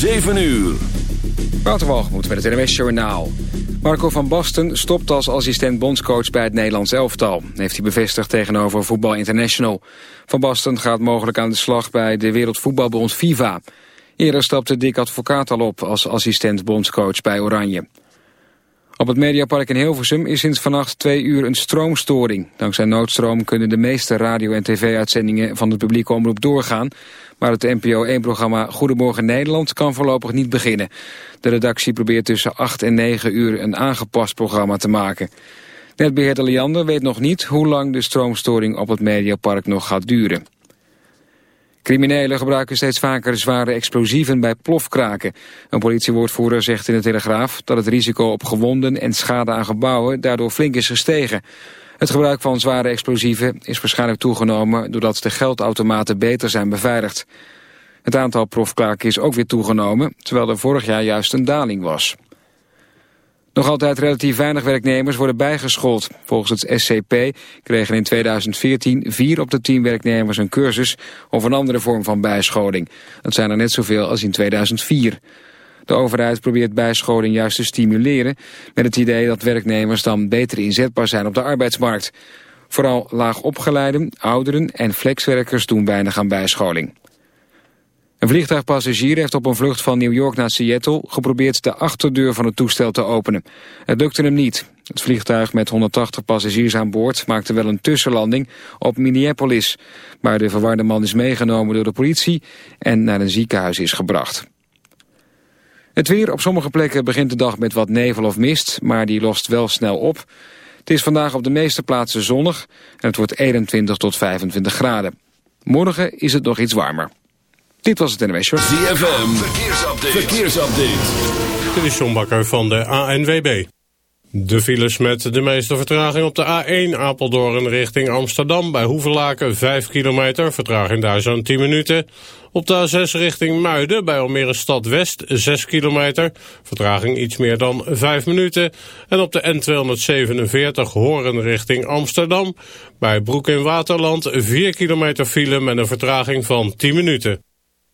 7 uur. Waterwalgemoed met het NWS Journaal. Marco van Basten stopt als assistent bondscoach bij het Nederlands elftal. Heeft hij bevestigd tegenover Voetbal International. Van Basten gaat mogelijk aan de slag bij de Wereldvoetbalbond FIFA. Eerder stapte Dick Advocaat al op als assistent bondscoach bij Oranje. Op het Mediapark in Hilversum is sinds vannacht twee uur een stroomstoring. Dankzij noodstroom kunnen de meeste radio- en tv-uitzendingen van de publieke omroep doorgaan. Maar het NPO 1-programma Goedemorgen Nederland kan voorlopig niet beginnen. De redactie probeert tussen 8 en 9 uur een aangepast programma te maken. Netbeheerder Liander weet nog niet hoe lang de stroomstoring op het Mediapark nog gaat duren. Criminelen gebruiken steeds vaker zware explosieven bij plofkraken. Een politiewoordvoerder zegt in de Telegraaf dat het risico op gewonden en schade aan gebouwen daardoor flink is gestegen. Het gebruik van zware explosieven is waarschijnlijk toegenomen doordat de geldautomaten beter zijn beveiligd. Het aantal plofkraken is ook weer toegenomen, terwijl er vorig jaar juist een daling was. Nog altijd relatief weinig werknemers worden bijgeschoold. Volgens het SCP kregen in 2014 vier op de tien werknemers een cursus of een andere vorm van bijscholing. Dat zijn er net zoveel als in 2004. De overheid probeert bijscholing juist te stimuleren met het idee dat werknemers dan beter inzetbaar zijn op de arbeidsmarkt. Vooral laag opgeleiden, ouderen en flexwerkers doen weinig aan bijscholing. Een vliegtuigpassagier heeft op een vlucht van New York naar Seattle geprobeerd de achterdeur van het toestel te openen. Het lukte hem niet. Het vliegtuig met 180 passagiers aan boord maakte wel een tussenlanding op Minneapolis, waar de verwarde man is meegenomen door de politie en naar een ziekenhuis is gebracht. Het weer op sommige plekken begint de dag met wat nevel of mist, maar die lost wel snel op. Het is vandaag op de meeste plaatsen zonnig en het wordt 21 tot 25 graden. Morgen is het nog iets warmer. Dit was het NWS Show. ZFM, verkeersupdate. verkeersupdate. Dit is John Bakker van de ANWB. De files met de meeste vertraging op de A1 Apeldoorn richting Amsterdam... bij Hoevelaken 5 kilometer, vertraging daar zo'n 10 minuten. Op de A6 richting Muiden bij Almere Stad West 6 kilometer, vertraging iets meer dan 5 minuten. En op de N247 Horen richting Amsterdam bij Broek in Waterland 4 kilometer file met een vertraging van 10 minuten.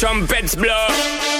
trumpets blow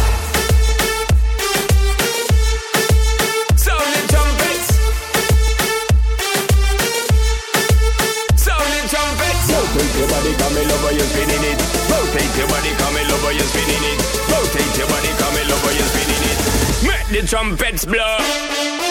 Your body, come in over, you're spinning it. Rotate your body, come in over, you're spinning it. Rotate your body, come in over, you're spinning it. Make the trumpets blow.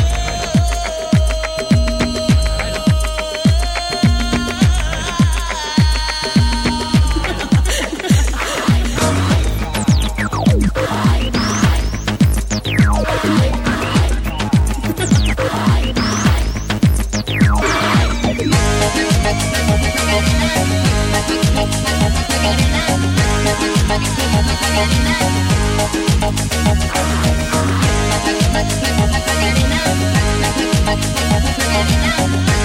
Thank you.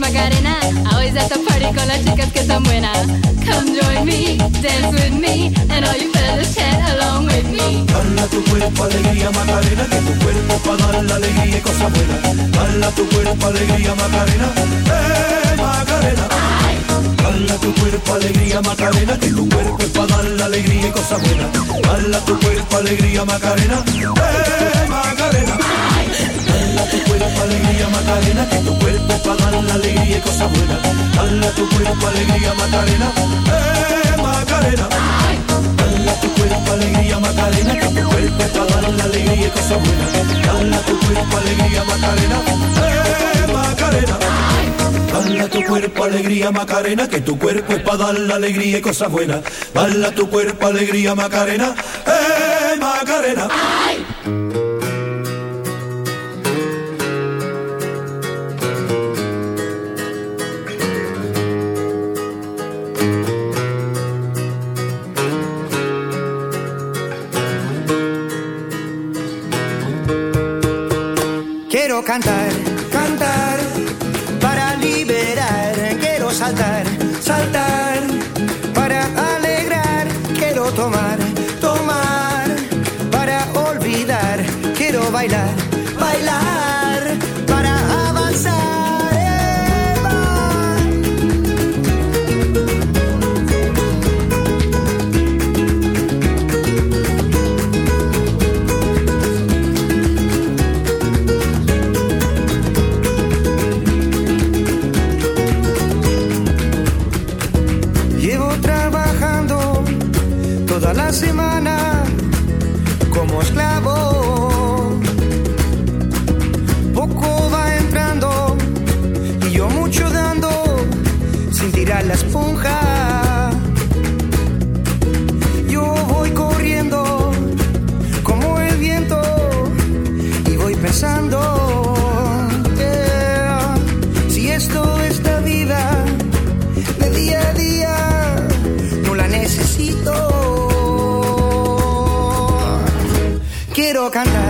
Macarena. Always at the party con las chicas que están buenas. Come join me, dance with me, and all you fellas chat along with me. Dala tu cuerpo alegría Macarena, que tu cuerpo para dar la alegría y cosas buenas. Dala tu cuerpo alegría Macarena, eh Macarena. Dala tu cuerpo alegría Macarena, que tu cuerpo para dar la alegría y cosas buenas. Dala tu cuerpo alegría Macarena, eh cosas buenas. Dala tu cuerpo alegría Macarena, eh Macarena. Dala tu cuerpo alegría Macarena, que tu cuerpo es para dar la alegría y cosas buenas. Dala tu cuerpo alegría Macarena, eh Macarena. Dala tu cuerpo alegría Macarena, que tu cuerpo es para dar la alegría y cosas buenas. Dala tu cuerpo alegría Macarena, eh Macarena. Quiero encanta. Cantar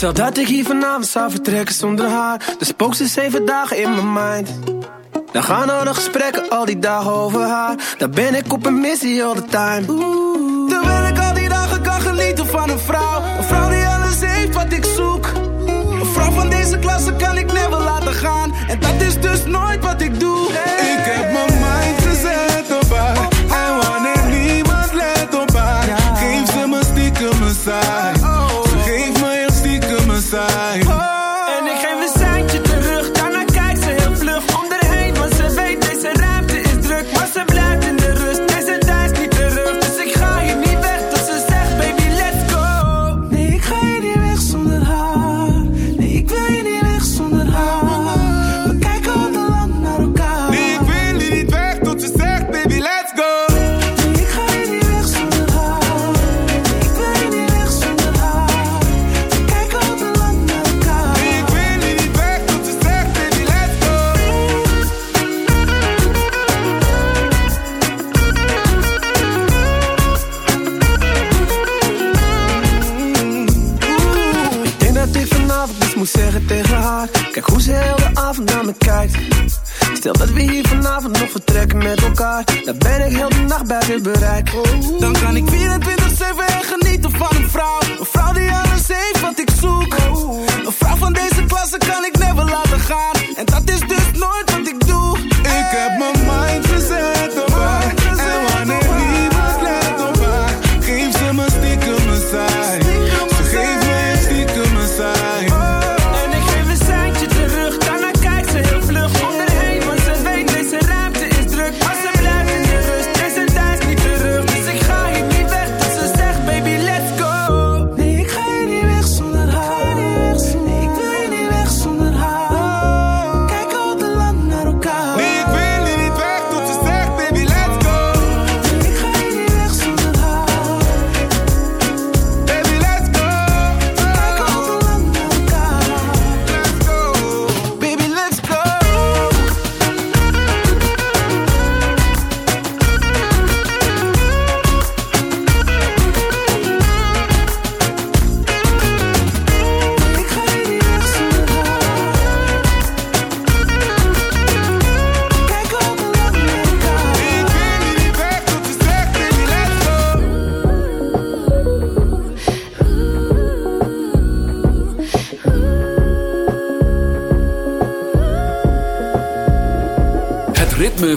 Stel dat ik hier vanavond zou vertrekken zonder haar. Dan spook ze zeven dagen in mijn mind. Dan gaan al de gesprekken al die dagen over haar. Daar ben ik op een missie all the time.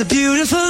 a beautiful